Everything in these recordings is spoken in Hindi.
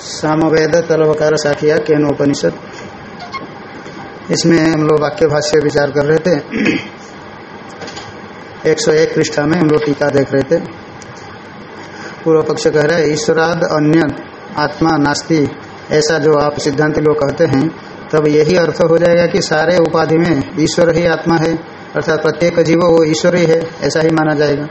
सामवेद तलवकार साखिया केनोपनिषद। इसमें हम लोग वाक्य भाष्य विचार कर रहे थे। 101 पृष्ठा में हम लोग टीका देख रहे थे। पूर्व पक्ष कह रहे हैं, ईश्वराद अन्य आत्मा नास्ति। ऐसा जो आप सिद्धांत लोग कहते हैं, तब यही अर्थ हो जाएगा कि सारे उपाधि में ईश्वर ही आत्मा है, अर्थात प्रत्येक जीव वो ईश्वर ही है, ऐसा ही माना जाएगा।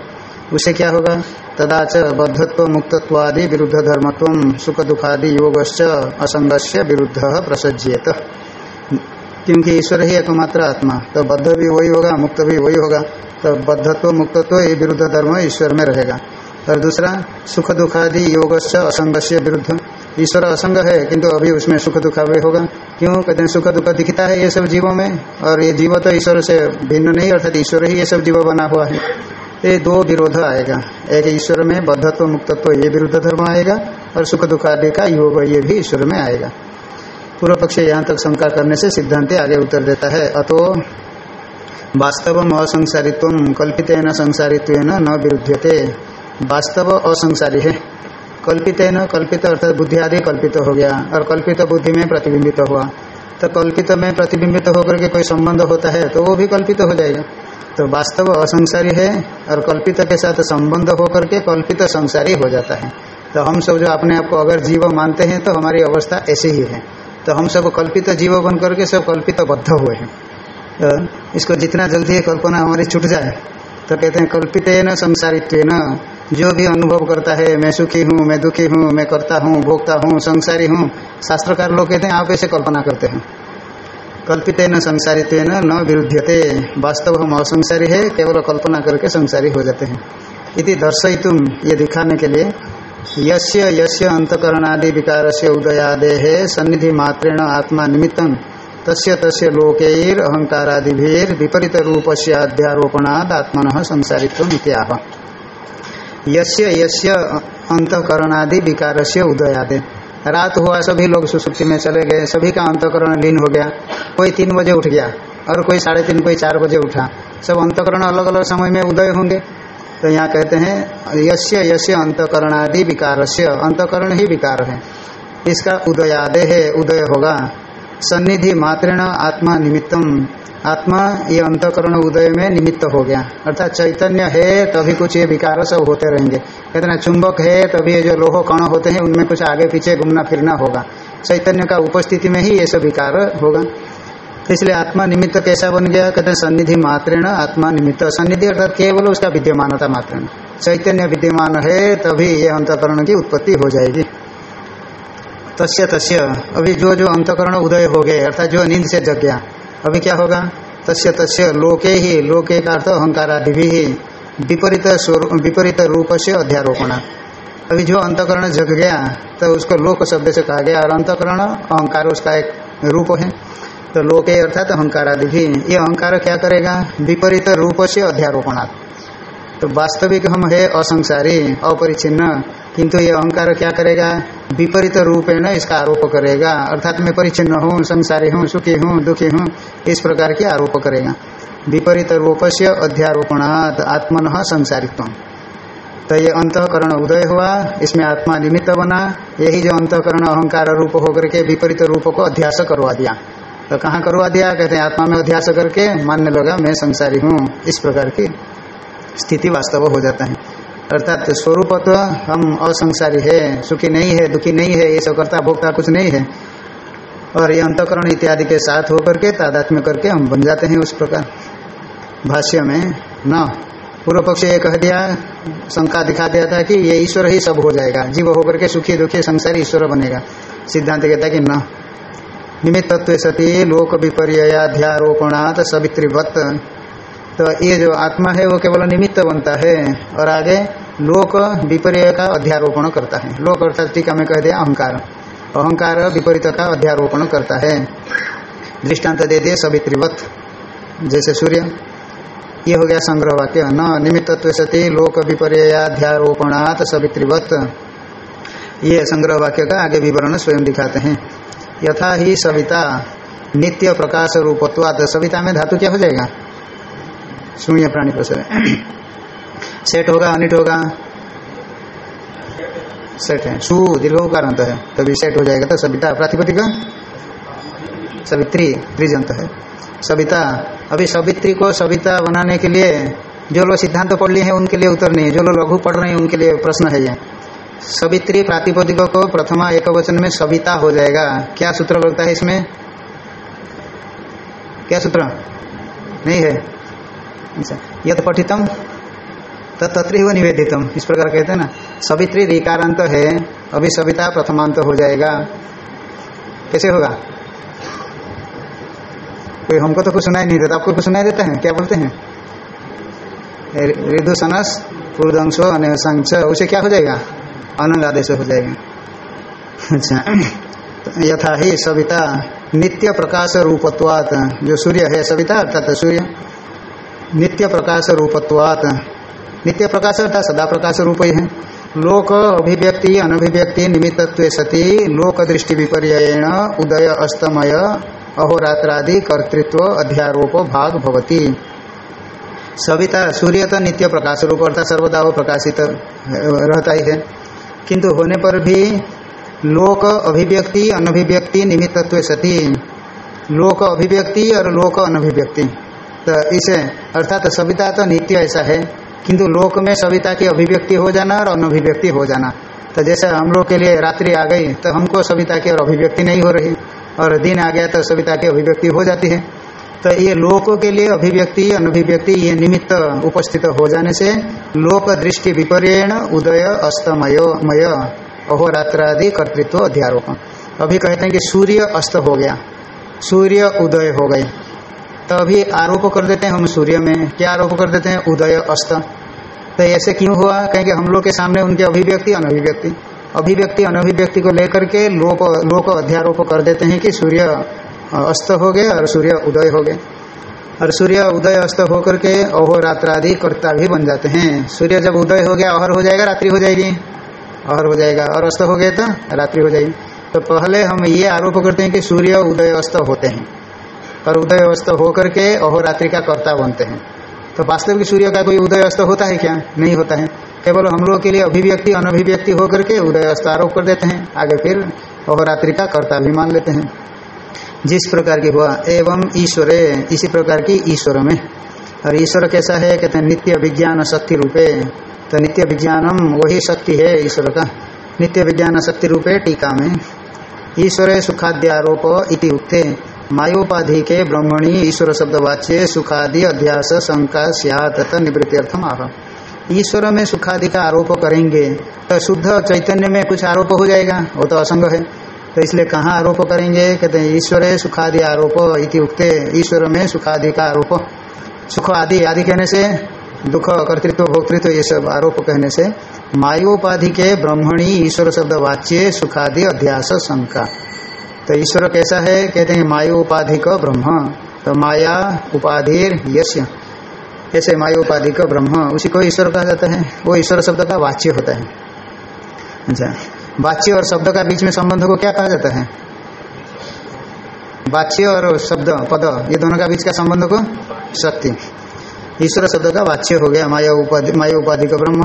उसे क्या होगा? तदाच बद्धत्व, मुक्तत्वादि विरुद्ध धर्मत्व सुख दुखादि योगश्च, असंगस्य विरुद्ध प्रसज्येत। क्योंकि ईश्वर ही एकमात्र आत्मा। तो बद्ध भी वही होगा, मुक्त भी वही होगा। तो बद्धत्व, मुक्तत्व, ये विरुद्ध धर्म ईश्वर में रहेगा। और दूसरा सुख दुखादि योगश्च, असंगस्य विरुद्ध। ईश्वर असंग है, किंतु अभी उसमें सुख दुख भी होगा। क्यों? कहते हैं सुख दुख दिखता है ये सब जीवों में। और ये जीव तो ईश्वर से भिन्न नहीं, अर्थात ईश्वर ही ये सब जीव बना हुआ है। ये दो विरोध आएगा। एक ईश्वर में बद्धत्व, मुक्तत्व, ये विरुद्ध धर्म आएगा और सुख दुख आदि का योग, ये भी ईश्वर में आएगा। पूर्व पक्ष यहाँ तक शंका करने से सिद्धांत आगे उत्तर देता है, अतो वास्तव असंसारित्व कल्पित न संसारित्व न विरुद्धते वास्तव असंसारी है। कल्पित न कल्पित अर्थात बुद्धि आदि कल्पित हो गया और कल्पित बुद्धि में प्रतिबिंबित हुआ। तो कल्पित में प्रतिबिंबित होकर के कोई संबंध होता है तो वो भी कल्पित हो जाएगा। तो वास्तव असंसारी है और कल्पित के साथ संबंध होकर के कल्पित संसारी हो जाता है। तो हम सब जो अपने आप को अगर जीव मानते हैं तो हमारी अवस्था ऐसे ही है। तो हम सब कल्पित जीव बन करके सब कल्पित बद्ध हुए हैं। तो इसको जितना जल्दी कल्पना हमारी छूट जाए तो कहते हैं कल्पित न संसारित्व न जो भी अनुभव करता है, मैं सुखी हूँ, मैं दुखी हूँ, मैं करता हूँ, भोगता हूँ, संसारी हूँ, शास्त्रकार लोग कहते हैं, आप ऐसे कल्पना करते हैं। कल्पित न संसारित्व न विरुद्धते वास्तव हम असंसारी है, केवल कल्पना करके संसारी हो जाते हैं। इति दर्शयितुम ये दिखाने के लिए, यस्य यस्य अंतकरणादि विकार से उदयादे है सन्निधि मात्रेण आत्मा निमित्तं, तस्य तस्य लोकैर अहंकारादिभीर विपरीत रूप से अध्यारोपणाद आत्मन संसारित्व इत्याह। यस्य यस्य अंतकरणादि विकार से उदयादे। रात हुआ, सभी लोग सुसुप्ति में चले गए, सभी का अंतकरण लीन हो गया। कोई तीन बजे उठ गया और कोई साढ़े तीन, कोई चार बजे उठा। सब अंतकरण अलग अलग समय में उदय होंगे। तो यहाँ कहते हैं, यस्य यस्य अंतकरणादि विकार से अंतकरण ही विकार है। इसका उदयादे है उदय होगा। सन्निधि मात्रेण आत्मा निमित्तम। आत्मा ये अंतकरण उदय में निमित्त हो गया। अर्थात चैतन्य है, तभी कुछ ये विकार सब होते रहेंगे। कहते ना, चुंबक है, तभी ये जो लोह कण होते हैं, उनमें कुछ आगे पीछे घूमना फिरना होगा। चैतन्य का उपस्थिति में ही ये सब विकार होगा। इसलिए आत्मा निमित्त कैसा बन गया? कहते हैं सन्निधि मात्रेण, आत्मा निमित्त। सन्निधि अर्थात केवल उसका विद्यमानता मात्र चैतन्य विद्यमान है, तभी ये अंतकरण की उत्पत्ति हो जाएगी। तस्य तस्य। अभी जो जो अंतकरण उदय हो गए, अर्थात जो नींद से जग गया अभी क्या होगा? तस्य तस्य लोके ही, लोके का अर्थ अहंकार आदि भी ही, विपरीत विपरीत रूप से अध्यारोपणा। अभी जो अंतकरण जग गया तो उसको लोक शब्द से कहा गया, और अंतकरण अहंकार, उसका एक रूप है। तो लोके अर्थात अहंकार आदि भी ये अहंकार क्या करेगा? विपरीत रूप से अध्यारोपणा। तो वास्तविक हम है असंसारी, अपरिचिन्न, किंतु ये अहंकार क्या करेगा? विपरीत रूपेण इसका आरोप करेगा। अर्थात मैं परिचिन्न हूँ, संसारी हूँ, सुखी हूँ, दुखी हूँ, इस प्रकार के आरोप करेगा। विपरीत रूप से अध्यारोपणात आत्मन संसारित्व तो ये अंतकरण उदय हुआ, इसमें आत्मा निमित्त बना, यही जो अंतकरण अहंकार रूप होकर के विपरीत रूप को अध्यास करवा दिया। तो कहाँ करवा दिया? कहते हैं, आत्मा में अध्यास करके मानने लगा, मैं संसारी हूँ। इस प्रकार की स्थिति वास्तव हो जाता है। अर्थात स्वरूप तो हम असंसारी है, सुखी नहीं है, दुखी नहीं है, ये सब करता भोगता कुछ नहीं है। और ये अंतकरण इत्यादि के साथ होकर के, तादात्म्य करके हम बन जाते हैं उस प्रकार। भाष्य में, न, पूर्व पक्ष ये कह दिया, शंका दिखा दिया था कि ये ईश्वर ही सब हो जाएगा। जीव होकर के सुखी, दुखी, संसारी ईश्वर बनेगा। सिद्धांत कहता कि न। निमित्तत्व सती लोक विपर्याध्यारोपणात सवित्रीवत। तो ये जो आत्मा है, वो केवल निमित्त बनता है और आगे लोक विपर्य का अध्यारोपण करता है। लोक अर्थात टीका में कह दिया अहंकार। अहंकार विपरीत का अध्यारोपण करता है। दृष्टांत दे दिए सवित्रीवत। जैसे सूर्य, ये हो गया संग्रह वाक्य न निमित्तत्व सती, लोक विपर्याध्यारोपणात सवित्रीवत। ये संग्रह वाक्य का आगे विवरण स्वयं दिखाते हैं। यथा ही सविता, नित्य प्रकाश रूपत्वाद सविता में धातु क्या हो जाएगा? शून्य प्राणी प्रसव सेठ होगा, अनिट होगा? सेट है। सु दीर्घ उकारांत है। तभी सेट हो जाएगा तो सविता प्रातिपदिक सवित्री, त्रिजंत है। सविता अभी सवित्री को सविता बनाने के लिए जो लोग सिद्धांत पढ़ लिए हैं, उनके लिए उत्तर नहीं। है जो लोग लघु पढ़ रहे हैं, उनके लिए प्रश्न है ये। सवित्री, प्रातिपदिक को प्रथमा एक वचन में सविता हो जाएगा। क्या सूत्र लगता है इसमें? क्या सूत्र? नहीं है। यद पठितम तत्व निवेदितम। इस प्रकार कहते हैं ना, सवित्री रिकारांत है अभी सविता प्रथमांत हो जाएगा। कैसे होगा? कोई हमको तो कुछ सुनाई नहीं देता। आपको कुछ सुनाई देता है? क्या बोलते हैं? ऋदुसनस पूर्वंश अनसंच उसे क्या हो जाएगा? अनंग आदेश हो जाएगा। अच्छा। यथा ही सविता, नित्य प्रकाश रूपत्वात, जो सूर्य है, सविता, अर्थात सूर्य। नित्य प्रकाश रूपत्वात नित्य प्रकाश अर्थात सदा प्रकाश रूप ही। है लोक अभिव्यक्ति, अनभिव्यक्ति निमित्तत्व सती लोक दृष्टि विपर्यण उदय, अस्तमय, अहोरात्रादि कर्तृत्व अध्यारोप भाग भवती। सविता सूर्य तो नित्य प्रकाश रूप अर्थात सर्वदा वो प्रकाशित रहता ही है। किंतु होने पर भी लोक अभिव्यक्ति, अनभिव्यक्ति निमित्तत्व सती। लोक अभिव्यक्ति और लोक अनभिव्यक्ति। तो इसे, अर्थात तो सविता तो नित्य ऐसा है, किंतु लोक में सविता की अभिव्यक्ति हो जाना और अनभिव्यक्ति हो जाना। तो जैसे हम लोग के लिए रात्रि आ गई तो हमको सविता की और अभिव्यक्ति नहीं हो रही, और दिन आ गया तो सविता की अभिव्यक्ति हो जाती है। तो ये लोकों के लिए अभिव्यक्ति, अनभिव्यक्ति, ये निमित्त उपस्थित हो जाने से लोक दृष्टि विपर्यण उदय, अस्तमय, मय, अहोरात्रादि कर्तृत्व अध्यारोप अभी कहते हैं कि सूर्य अस्त हो गया। सूर्य उदय हो गए। तो अभी आरोप कर देते हैं हम सूर्य में। क्या आरोप कर देते हैं? उदय, अस्त। तो ऐसे क्यों हुआ? कहेंगे हम लोग के सामने उनके अभिव्यक्ति, अनभिव्यक्ति। अभिव्यक्ति, अनभिव्यक्ति को लेकर के लोक लोक अध्यारोप कर देते हैं कि सूर्य अस्त हो गए और सूर्य उदय हो गए और सूर्य उदय, अस्त होकर के अहोरात्र आदि कर्ता भी बन जाते हैं। सूर्य जब उदय हो गया, अहर हो जाएगा, रात्रि हो जाएगी। अहर हो जाएगा, और अस्त हो गए तो रात्रि हो जाएगी। तो पहले हम ये आरोप करते हैं कि सूर्य, उदय, अस्त होते हैं। और उदय अस्त होकर के अहोरात्रि का कर्ता बनते हैं। तो वास्तविक सूर्य का कोई उदय अस्त होता है क्या? नहीं होता है। केवल हम लोग के लिए अभिव्यक्ति, अनभिव्यक्ति होकर के उदय अस्त आरोप कर देते हैं। आगे फिर अहोरात्रि का कर्ता भी मान लेते हैं। जिस प्रकार की हुआ, एवं ईश्वर, इसी प्रकार की ईश्वर में। और ईश्वर कैसा है? कहते हैं, नित्य विज्ञान शक्ति रूपे। तो नित्य विज्ञानम वही शक्ति है ईश्वर का। नित्य विज्ञान शक्ति रूपे टीका में, ईश्वर सुखाद्यारोप इति उक्ते। मायोपाधि के ब्रह्मणी ईश्वर शब्द वाच्य सुखादि अध्यास शंका सियात निवृत्त्यर्थम आह। ईश्वर में सुखादि का आरोप करेंगे तो शुद्ध चैतन्य में कुछ आरोप हो जाएगा? वो तो असंग है। तो इसलिए कहाँ आरोप करेंगे? कहते हैं, ईश्वर सुखादि आरोप इति उक्ते, ईश्वर में सुखादि का आरोप। सुख आदि आदि कहने से, दुख, कर्तृत्व, भोक्तृत्व, ये सब आरोप कहने से, मायोपाधि के ब्रह्मणी ईश्वर शब्द वाच्य सुखादि अध्यास शंका। तो ईश्वर कैसा है? कहते हैं, मायो उपाधि का ब्रह्म। तो माया उपाधि यश्य ऐसे मायो उपाधि का ब्रह्म? उसी को ईश्वर कहा जाता है। वो ईश्वर शब्द का वाच्य होता है। अच्छा। वाच्य और शब्द का बीच में संबंध को क्या कहा जाता है? वाच्य और शब्द, पद, ये दोनों का बीच का संबंध को शक्ति ईश्वर शब्द का वाच्य हो गया, माया उपाधि माया उपाधि का ब्रह्म।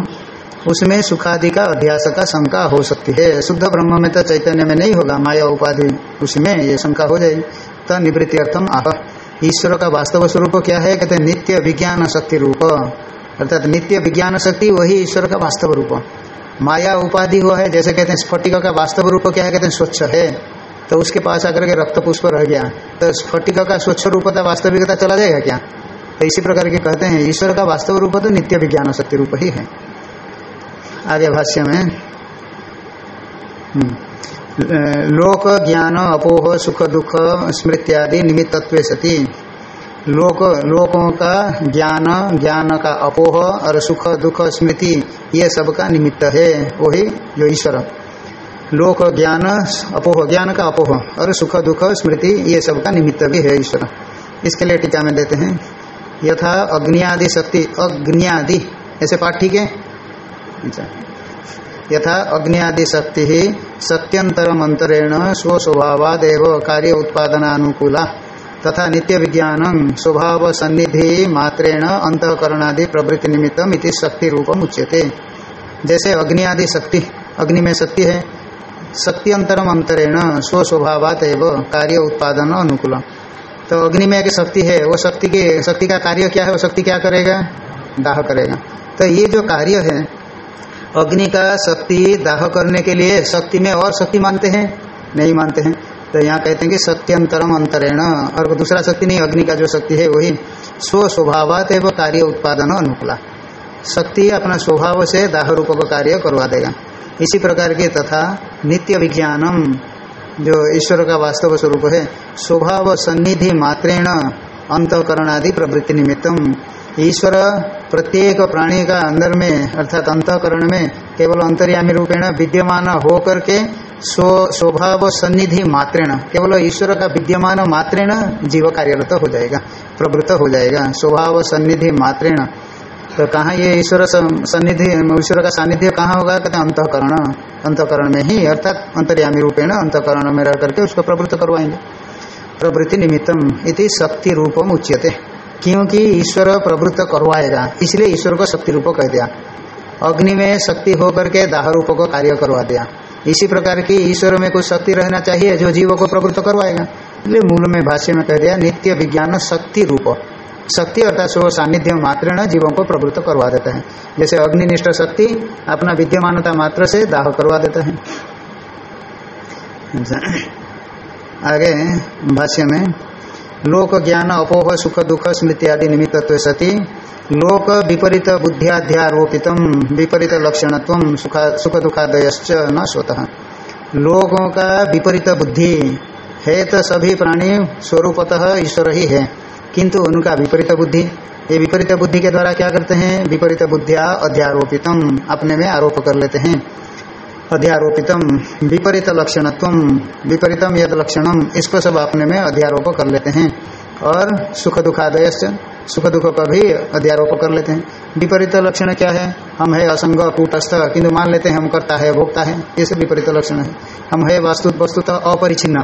उसमें सुखादि का अध्यास का शंका हो सकती है। शुद्ध ब्रह्म में तो चैतन्य में नहीं होगा, माया उपाधि उसमें ये शंका हो जाएगी। तो निवृत्ति अर्थम आह। ईश्वर का वास्तव स्वरूप क्या है? कहते नित्य विज्ञान शक्ति रूप। अर्थात नित्य विज्ञान शक्ति वही ईश्वर का वास्तव रूप। माया उपाधि हुआ है, जैसे कहते हैं स्फटिका का वास्तव रूप क्या है? कहते हैं स्वच्छ है। तो उसके पास आकर के रक्त पुष्प रह गया। तो स्फटिका का स्वच्छ रूपता वास्तविकता चला जाएगा क्या? तो इसी प्रकार के कहते हैं ईश्वर का वास्तव रूप तो नित्य विज्ञान शक्ति रूप ही है। आगे भाष्य में। लोक ज्ञान अपोह सुख दुख स्मृत्यादि निमित्तत्व सती। लोक, लोकों का ज्ञान ज्ञान का अपोह और सुख दुख स्मृति, ये सब का निमित्त है। वही जो ईश्वर। लोक ज्ञान, अपोह, ज्ञान का अपोह और सुख दुख स्मृति, ये सब का निमित्त भी है ईश्वर। इसके लिए टीका में देते हैं। यथा अग्नियादि शक्ति, अग्नियादि। ऐसे पाठ ठीक है? यथा अग्नियादि शक्ति ही सत्यंतरम अंतरेण स्वस्वभावादेव कार्य उत्पादनानुकूला तथा नित्य विज्ञान स्वभाव सन्निधि मात्रेण अंतकरणादि प्रवृत्ति निमित्तम इति शक्ति रूपम उच्यते। जैसे अग्नि आदि शक्ति अग्नि में शक्ति है। शक्ति अंतरम अंतरेण स्व स्वभावात एवं कार्य उत्पादन अनुकूल तो अग्नि में एक शक्ति है, वो शक्ति के, शक्ति का कार्य क्या है, वो शक्ति क्या करेगा? दाह करेगा। तो ये जो कार्य है अग्नि का शक्ति दाह करने के लिए शक्ति में और शक्ति मानते हैं? नहीं मानते हैं। तो यहाँ कहते हैं कि सत्यंतरम अंतरेण। और दूसरा शक्ति नहीं, अग्नि का जो शक्ति है वही स्व स्वभावात एवं कार्य उत्पादन अनुकूला। शक्ति अपना स्वभाव से दाह रूप का कार्य करवा देगा। इसी प्रकार के तथा नित्य विज्ञानम, जो ईश्वर का वास्तव स्वरूप है, स्वभाव सन्निधि मात्रेण अंतकरण आदि प्रवृत्ति निमित्तम। ईश्वर प्रत्येक प्राणी का अंदर में, अर्थात अंतकरण में, केवल अंतर्यामी रूपेण विद्यमान हो करके स्वभाव सन्निधि मात्रेण, केवल ईश्वर का विद्यमान मात्रेण जीव कार्यरत हो जाएगा, प्रवृत्त हो जाएगा। स्वभाव सन्निधि मात्रेण। तो कहाँ ये ईश्वर सन्निधि, ईश्वर का सानिध्य कहाँ होगा? कहते अंतकरण। अंतकरण में ही, अर्थात अंतर्यामी रूपेण अंतकरण में रह करके उसको प्रवृत्त करवाएँगे। प्रवृत्ति निमित्तम इति शक्ति रूपम उच्यते। क्योंकि ईश्वर प्रवृत्त करवाएगा, इसलिए ईश्वर को शक्ति रूप कह दिया। अग्नि में शक्ति होकर के दाह रूप को कार्य करवा दिया। इसी प्रकार की ईश्वर में कुछ शक्ति रहना चाहिए, जो जीवों को प्रवृत्त करवाएगा। इसलिए मूल में भाष्य में कह दिया, नित्य विज्ञान शक्ति रूप। शक्ति अर्थात स्व सानिध्य मात्र न जीवों को प्रवृत्त करवा देता है। जैसे अग्निनिष्ठ शक्ति अपना विद्यमानता मात्र से दाह करवा देता है। आगे भाष्य में लोक ज्ञान, अपोह, सुख, दुख, स्मृति आदि निमित्त सती। लोक विपरीत बुद्धियाध्यारोपित विपरीत लक्षणत्व सुख दुखादय न स्वतः। लोगों का विपरीत बुद्धि, है तो सभी प्राणी, स्वरूपतः ईश्वर ही है। किंतु उनका विपरीत बुद्धि, ये विपरीत बुद्धि के द्वारा क्या करते हैं? विपरीत बुद्धिया अध्यारोपितम, अपने में आरोप कर लेते हैं। अध्यारोपितम विपरीत लक्षणत्व विपरीतम यद लक्षणम, इसको सब अपने में अध्यारोप कर लेते हैं। और सुख दुखादय सुख दुख का भी अध्यारोप कर लेते हैं। विपरीत लक्षण क्या है? हम है असंग कूटस्थ किंतु मान लेते हैं हम करता है, भोगता है। ये सब विपरीत लक्षण है। हम है वास्तु वस्तुतः अपरिचिन्न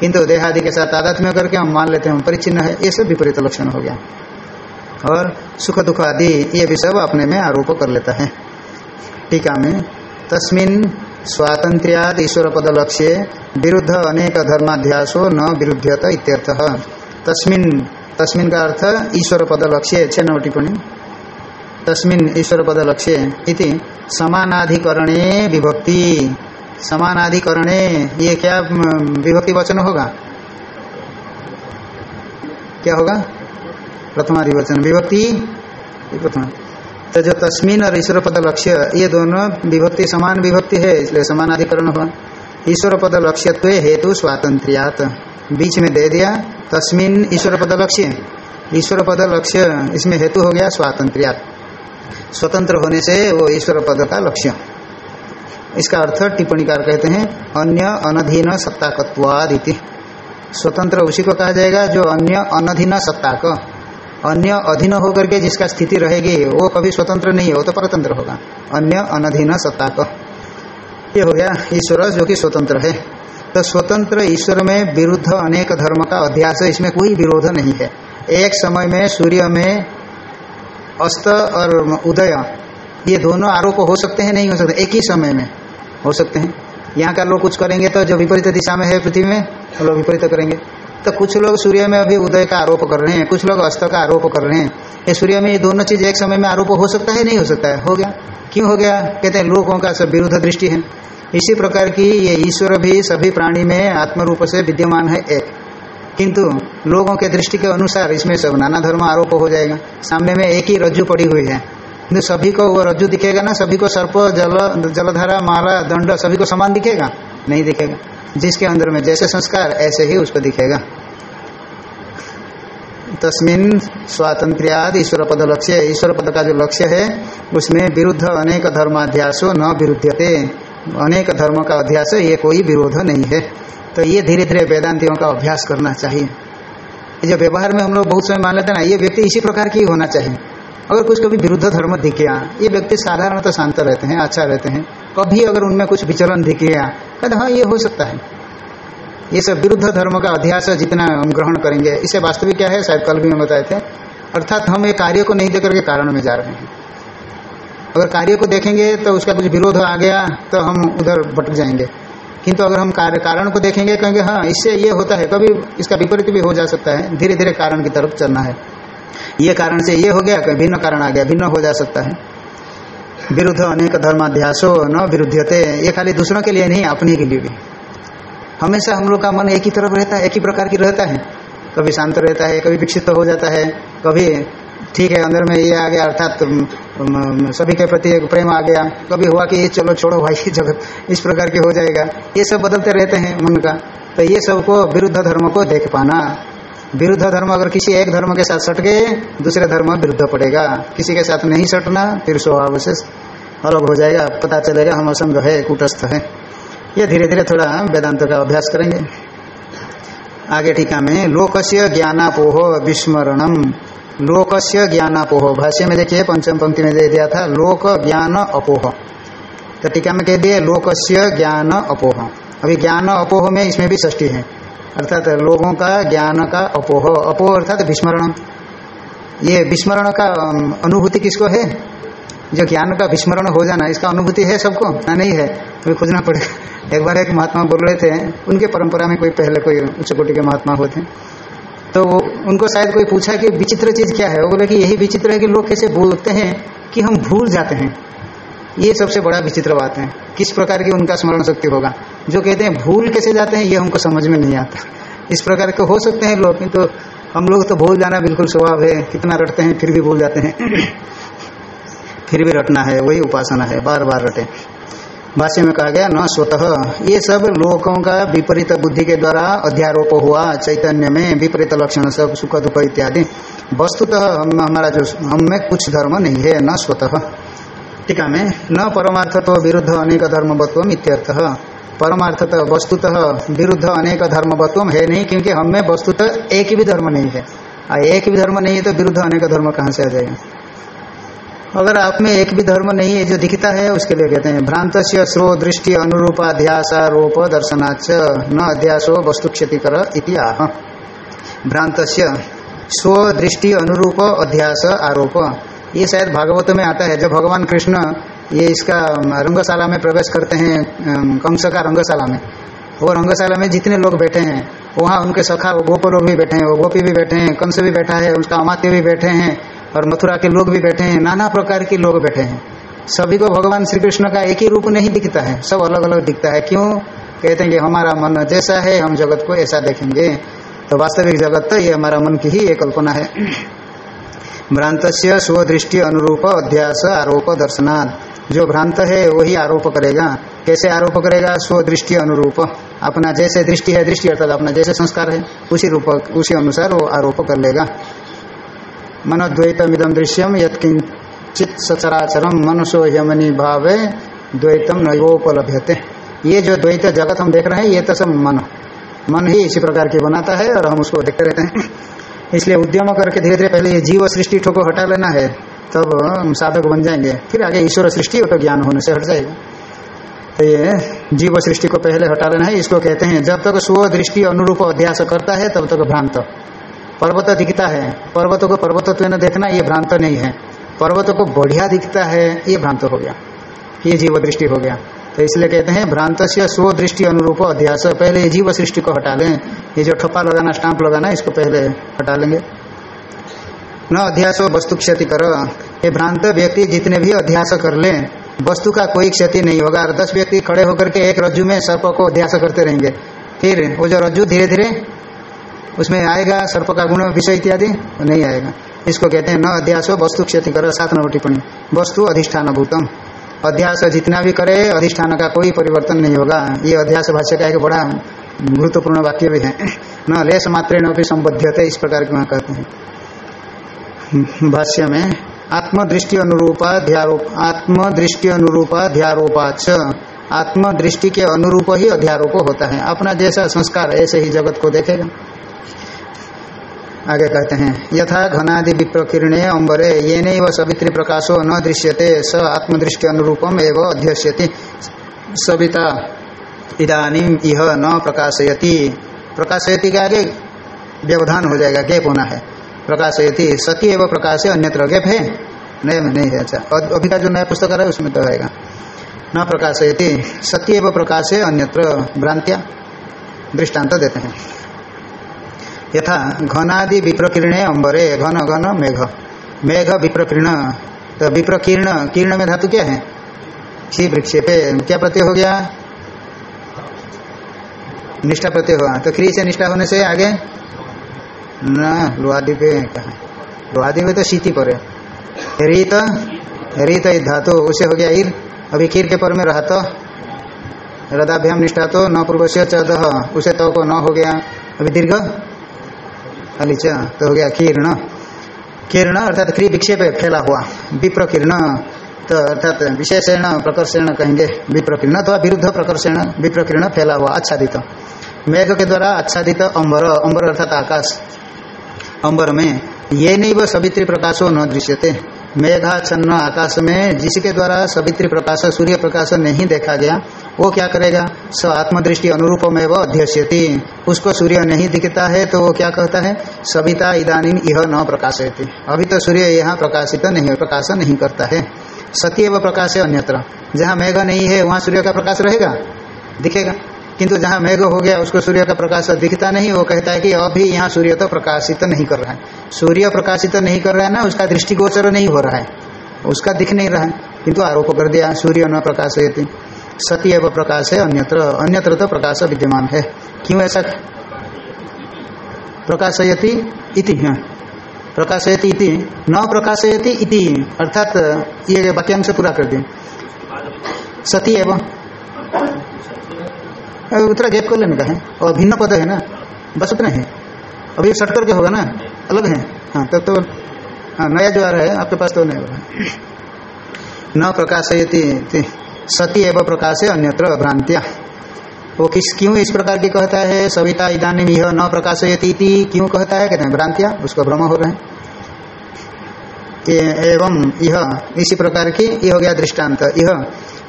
किंतु देहादि के साथ तादात में करके हम मान लेते हैं हम परिचिन्न है। ये सब विपरीत लक्षण हो गया। और सुख दुख आदि ये भी सब अपने में आरोप कर लेता है। टीका में, तस्मिन स्वातंत्र्याद ईश्वर पद लक्ष्य विरुद्ध अनेक धर्माध्यासो न विरुद्धत इत्यर्थ। तस्मिन तस्मिन का अर्थ ईश्वर पद लक्ष्य छह नव टिप्पणी। तस्मिन ईश्वर पद लक्ष्य इति समानाधिकरणे विभक्ति। समानाधिकरणे, ये क्या विभक्ति वचन होगा? क्या होगा? प्रथमाधिवचन विभक्ति प्रथम। तो जो तस्मिन और ईश्वर पद लक्ष्य, ये दोनों विभक्ति, समान विभक्ति है, इसलिए समानाधिकरण हुआ। ईश्वर पद लक्ष्यत्व हेतु स्वातंत्र्यात। बीच में दे दिया, तस्मिन ईश्वर पद लक्ष्य। ईश्वर पद लक्ष्य, इसमें हेतु हो गया स्वातंत्र्यात। स्वतंत्र होने से वो ईश्वर पद का लक्ष्य। इसका अर्थ टिप्पणीकार कहते हैं, अन्य अनधीन सत्ताकत्वाद स्वतंत्र उसी को कहा जाएगा, जो अन्य अनधीन सत्ताक। अन्य अधीन होकर के जिसका स्थिति रहेगी, वो कभी स्वतंत्र नहीं है, वो तो परतंत्र होगा। अन्य अनधीन सत्ताक ये हो गया ईश्वर, जो कि स्वतंत्र है। तो स्वतंत्र ईश्वर में विरुद्ध अनेक धर्म का अध्यास, इसमें कोई विरोध नहीं है। एक समय में सूर्य में अस्त और उदय, ये दोनों आरोप हो सकते हैं, नहीं हो सकते, एक ही समय में हो सकते हैं। यहाँ का लोग कुछ करेंगे तो जो विपरीत दिशा में है पृथ्वी में वो लोग विपरीत करेंगे। तो कुछ लोग सूर्य में अभी उदय का आरोप कर रहे हैं, कुछ लोग अस्त का आरोप कर रहे हैं। ये सूर्य में ये दोनों चीज़ एक समय में आरोप हो सकता है, नहीं हो सकता है? हो गया। क्यों हो गया? कहते हैं, लोगों का सब विरुद्ध दृष्टि है। इसी प्रकार की ये ईश्वर भी सभी प्राणी में आत्म रूप से विद्यमान है एक किंतु लोगों के दृष्टि के अनुसार इसमें सब नाना धर्म आरोप हो जाएगा। सामने में एक ही रज्जु पड़ी हुई है। किंतु सभी को वो रज्जु दिखेगा ना? सभी को सर्प, जल, जलधारा, माला, दंड, सभी को समान दिखेगा? नहीं दिखेगा। जिसके अंदर में जैसे संस्कार, ऐसे ही उसको दिखेगा। तस्मिन स्वातंत्र्याद ईश्वर पद लक्ष्य। ईश्वर पद का जो लक्ष्य है, उसमें विरुद्ध अनेक धर्माध्यासो न विरुद्धते अनेक धर्मों का अध्यास, ये कोई विरोध नहीं है। तो ये धीरे धीरे वेदांतियों का अभ्यास करना चाहिए। जो व्यवहार में हम लोग बहुत समय मान लेते ना, ये व्यक्ति इसी प्रकार की होना चाहिए। अगर कुछ कभी विरुद्ध धर्म दिख ये व्यक्ति साधारणतः तो शांत रहते हैं अच्छा रहते हैं। कभी अगर उनमें कुछ विचलन दिख गया कहते हाँ ये हो सकता है। ये सब विरुद्ध धर्म का अध्यास जितना हम ग्रहण करेंगे। इसे वास्तविक क्या है? शायद कल भी हम बताए थे। अर्थात हम ये कार्य को नहीं देकर के कारण में जा रहे हैं। अगर कार्य को देखेंगे तो उसका कुछ विरोध आ गया तो हम उधर भटक जाएँगे। किंतु अगर हम कार्य, कारण को देखेंगे, कहेंगे हाँ इससे ये होता है, कभी इसका विपरीत भी हो जा सकता है। धीरे धीरे कारण की तरफ़ चलना है। ये कारण से ये हो गया कभी भिन्न कारण आ गया, भिन्न हो जा सकता है। विरुद्ध अनेक धर्माध्यासो न विरुद्धते ये खाली दूसरों के लिए नहीं, अपने के लिए भी। हमेशा हम लोग का मन एक ही तरफ़ रहता है, एक ही प्रकार की रहता है। कभी शांत रहता है, कभी विक्षिप्त हो जाता है, कभी ठीक है, अंदर में ये आ गया, अर्थात सभी के प्रति एक प्रेम आ गया, कभी हुआ कि ये चलो छोड़ो भाई जगत इस प्रकार के हो जाएगा। ये सब बदलते रहते हैं मन का। तो ये सबको विरुद्ध धर्म को देख पाना विरुद्ध धर्म अगर किसी एक धर्म के साथ सट गए दूसरे धर्म विरुद्ध पड़ेगा। किसी के साथ नहीं सटना, फिर स्वभाव से अलग हो जाएगा, पता चलेगा हम असंग है, कुटस्थ है। ये धीरे धीरे थोड़ा वेदांत का अभ्यास करेंगे। आगे टीका में, लोकस्य ज्ञानापोह विस्मरणम लोकस्य ज्ञानापोह, भाष्य में देखिए, पंचम पंक्ति में दे दिया था, लोक ज्ञान अपोह। तो टीका में कह दिए, लोकस्य ज्ञान अपोह। अभी ज्ञान अपोह में इसमें भी ष्टी है। अर्थात लोगों का, ज्ञान का अपोह अपोह अर्थात विस्मरण। ये विस्मरण का अनुभूति किसको है? जो ज्ञान का विस्मरण हो जाना, इसका अनुभूति है सबको? ना नहीं है? तो खोजना पड़ेगा। एक बार एक महात्मा बोल रहे थे, उनके परंपरा में कोई पहले कोई उच्च कोटि के महात्मा होते। तो उनको शायद कोई पूछा कि विचित्र चीज़ क्या है? वो बोले कि यही विचित्र है कि लोग कैसे बोलते हैं कि हम भूल जाते हैं। ये सबसे बड़ा विचित्र बात है। किस प्रकार की उनका स्मरण शक्ति होगा? जो कहते हैं, भूल कैसे जाते हैं, ये हमको समझ में नहीं आता। इस प्रकार के हो सकते हैं लोग तो हम लोग तो भूल जाना बिल्कुल स्वभाव है। कितना रटते हैं, फिर भी भूल जाते हैं। फिर भी रटना है, वही उपासना है बार बार रटे। भाष्य में कहा गया, न स्वतः। ये सब लोगों का विपरीत बुद्धि के द्वारा अध्यारोप हुआ, चैतन्य में विपरीत लक्षण सब, सुख दुख इत्यादि। वस्तुतः हम, हमारा जो, हम में कुछ धर्म नहीं है, न स्वतः। टीका में न परमार्थ तो विरुद्ध अनेक धर्मवत्व इत्यर्थ। परमार्थत वस्तुतः विरुद्ध अनेक धर्मवत्व है नहीं, क्योंकि हमें वस्तुतः एक भी धर्म नहीं है। और एक भी धर्म नहीं है तो विरुद्ध अनेक धर्म कहाँ से आ जाएगा? अगर आप में एक भी धर्म नहीं है जो दिखता है, उसके लिए कहते हैं भ्रांत स्रो दृष्टि अनुरूप अध्यासारोप दर्शनाच न अध्यासो वस्तु क्षतिकर इतिहा भ्रांत स्व दृष्टि अनुरूप अध्यास आरोप। ये शायद भागवत में आता है, जब भगवान कृष्ण ये इसका रंगशाला में प्रवेश करते हैं कंस का रंगशाला में। वो रंगशाला में जितने लोग बैठे हैं, वहाँ उनके सखा, वो गोप लोग भी बैठे हैं, वो गोपी भी बैठे हैं, कंस भी बैठा है उसका अमात्य भी बैठे हैं, और मथुरा के लोग भी बैठे हैं, नाना प्रकार के लोग बैठे हैं। सभी को भगवान श्री कृष्ण का एक ही रूप नहीं दिखता है, सब अलग अलग दिखता है। क्यों? कहते हैं कि हमारा मन जैसा है, हम जगत को ऐसा देखेंगे। तो वास्तविक जगत तो ये हमारा मन की ही एक कल्पना है। भ्रांत से स्वदृष्टि अनुरूप अध्यास आरोप दर्शनाथ जो भ्रांत है, वही आरोप करेगा। कैसे आरोप करेगा? स्वदृष्टि अनुरूप। अपना जैसे दृष्टि है, दृष्टि अर्थात अपना जैसे संस्कार है, उसी रूप, उसी अनुसार वो आरोप कर लेगा। मनद्वैतमिदम दृश्यम यत्किंचित सचराचरम मनुष्यो यमनी भावे द्वैतम नयोपलभ्यते ये जो द्वैत जगत हम देख रहे हैं, ये तो सब मन। मन ही इसी प्रकार की बनाता है और हम उसको देखते रहते हैं। इसलिए उद्यम करके धीरे धीरे पहले ये जीव सृष्टि को हटा लेना है, तब, हम साधक बन जाएँगे। फिर आगे ईश्वर सृष्टि तो ज्ञान होने से हट जाएगा। तो ये जीव सृष्टि को पहले हटा लेना है, इसको कहते हैं, जब तक स्व दृष्टि अनुरूप अध्यास करता है, तब तक भ्रांत। पर्वत दिखता है। पर्वत को पर्वतत्व में देखना, ये भ्रांत नहीं है। पर्वत को बढ़िया दिखता है, ये भ्रांत हो गया। ये जीव दृष्टि हो गया। तो इसलिए कहते हैं भ्रांत से स्व दृष्टि अनुरूप अध्यास। पहले जीव सृष्टि को हटा लें ये जो ठप्पा लगाना, स्टाम्प लगाना, इसको पहले हटा लेंगे। न अध्यास वस्तु क्षति कर। ये भ्रांत व्यक्ति जितने भी अध्यास कर ले, वस्तु का कोई क्षति नहीं होगा। और दस व्यक्ति खड़े होकर के एक रज्जु में सर्प को अध्यास करते रहेंगे। फिर वो जो रज्जु धीरे धीरे उसमें आएगा, सर्प का गुण, विषय इत्यादि नहीं आएगा। इसको कहते हैं, न अध्यास वस्तु क्षति कर। सात नंबर टिप्पणी। वस्तु अधिष्ठान भूतम अध्यास जितना भी करे, अधिष्ठान का कोई परिवर्तन नहीं होगा। ये अध्यास भाष्य का एक बड़ा गुरुत्वपूर्ण वाक्य भी है। न, लेस मात्रे न भी इस प्रकार के वहाँ कहते हैं। भाष्य में, आत्मदृष्टि अनुरूपाध्यारोप आत्मदृष्टि अनुरूपा अनुरूपाध्यारोपाच आत्मदृष्टि के अनुरूप ही अध्यारोप होता है। अपना जैसा संस्कार ऐसे ही जगत को देखेगा। आगे कहते हैं, यथा घनादि विप्रकीर्णे अम्बरे ये नहीं सवित्री प्रकाशो न दृश्यते, स आत्मदृष्टि अनुरूपम एवं अध्यक्षति सविता इधानी यह न प्रकाशयति। प्रकाशयति के आगे व्यवधान हो जाएगा, गैप होना है। प्रकाशयति, सती एवं प्रकाश, अन्यत्र गैप है? नए में नहीं है अच्छा अभी का जो नया पुस्तक है, उसमें तो आएगा। न प्रकाशयति सत्य एवं प्रकाश, अन्यत्र भ्रांतिया। दृष्टांत देते हैं। यथा घनादि विप्रकीर्णे अम्बरे घन घन, मेघ। मेघ विप्रकीर्ण। तो विप्रकीर्ण, किर्ण में धातु क्या है? क्षी विक्षेपे क्या प्रत्यय हो गया? निष्ठा प्रत्यय हुआ। तो क्री से निष्ठा होने से आगे? न लुआदि पे कहा। लुआदि में तो शीति पर रीत रीत धातु, उसे हो गया ईर। अभी खीर के पर में रहा तो? रदाभ्याम निष्ठा तो न पूर्व से चौदह। उसे तो को न हो गया। अभी दीर्घ? अलिच तो हो गया कीर्ण किरण अर्थात क्री विक्षेप फैला हुआ विप्रकीर्ण तो अर्थात विशेषण प्रकर्षण कहेंगे विप्रकीर्ण अथवा विरुद्ध प्रकर्षण विप्रकीर्ण फैला हुआ आच्छादित मेघ के द्वारा आच्छादित अम्बर अम्बर अर्थात आकाश अम्बर में ये नहीं वो सवित्री प्रकाशो न दृश्यते मेघाच्छन्न आकाश में जिसके द्वारा सवित्री प्रकाश सूर्य प्रकाश नहीं देखा गया वो क्या करेगा? स आत्मदृष्टि अनुरूप में वह अध्यक्षति उसको सूर्य नहीं दिखता है तो वो क्या कहता है? सविता इदानी यह न प्रकाशयती। अभी तो सूर्य यहाँ प्रकाशित तो नहीं, प्रकाश नहीं करता है। सत्य व प्रकाश है अन्यत्र। जहाँ मेघ नहीं है, वहाँ सूर्य का प्रकाश रहेगा? दिखेगा। किंतु जहाँ मेघ हो गया, उसको सूर्य का प्रकाश दिखता नहीं, वो कहता है कि अभी यहाँ सूर्य तो प्रकाशित नहीं कर रहा है। सूर्य प्रकाशित नहीं कर रहा है ना, उसका दृष्टिगोचर नहीं हो रहा है। उसका दिख नहीं रहा है। किंतु आरोप कर दिया, सूर्य न प्रकाश सत्य एवं प्रकाश है, अन्यत्र अन्यत्र तो प्रकाश विद्यमान है। क्यों ऐसा? प्रकाशयति इति प्रकाशयति इति। न प्रकाशयति इति अर्थात, ये वाक्यांश पूरा कर दिए। सती एवं। उतरा गैप कर लेने का है। और भिन्न पद है ना? बस उतना है। अभी शर्ट करके होगा ना? अलग है। हाँ तब तो हाँ नया जो आ रहा है, आपके पास तो नहीं होगा न प्रकाशयति सती एवं प्रकाश है अन्यत्र भ्रांतिया वो किस क्यों इस प्रकार की कहता है? सविता इदानी यह न प्रकाशयती क्यों कहता है? कहते हैं भ्रांतिया उसको भ्रम हो रहे एवं यह इसी प्रकार की यह हो गया दृष्टांत। यह